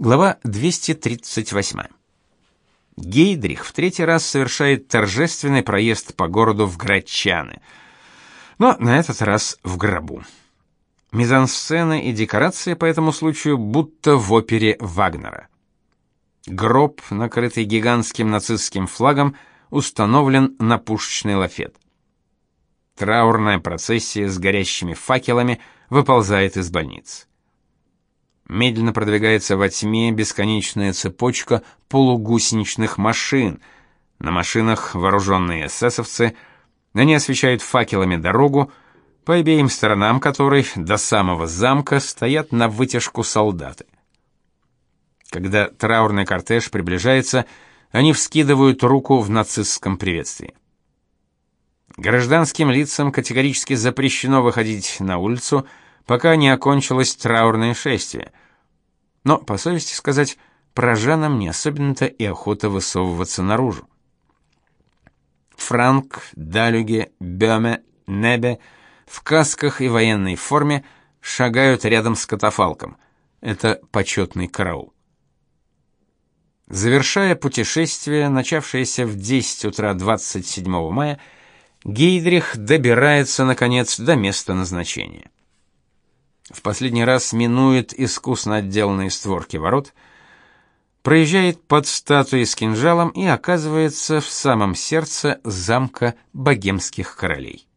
Глава 238. Гейдрих в третий раз совершает торжественный проезд по городу в Грачаны, но на этот раз в гробу. Мизансцена и декорации по этому случаю будто в опере Вагнера. Гроб, накрытый гигантским нацистским флагом, установлен на пушечный лафет. Траурная процессия с горящими факелами выползает из больницы медленно продвигается во тьме бесконечная цепочка полугусеничных машин. На машинах вооруженные эсэсовцы, они освещают факелами дорогу, по обеим сторонам которой до самого замка стоят на вытяжку солдаты. Когда траурный кортеж приближается, они вскидывают руку в нацистском приветствии. Гражданским лицам категорически запрещено выходить на улицу, пока не окончилось траурное шествие. Но, по совести сказать, прожанам не особенно-то и охота высовываться наружу. Франк, Далюге, Бёме, Небе в касках и военной форме шагают рядом с катафалком. Это почетный караул. Завершая путешествие, начавшееся в 10 утра 27 мая, Гейдрих добирается наконец до места назначения в последний раз минует искусно отделанные створки ворот, проезжает под статуей с кинжалом и оказывается в самом сердце замка богемских королей.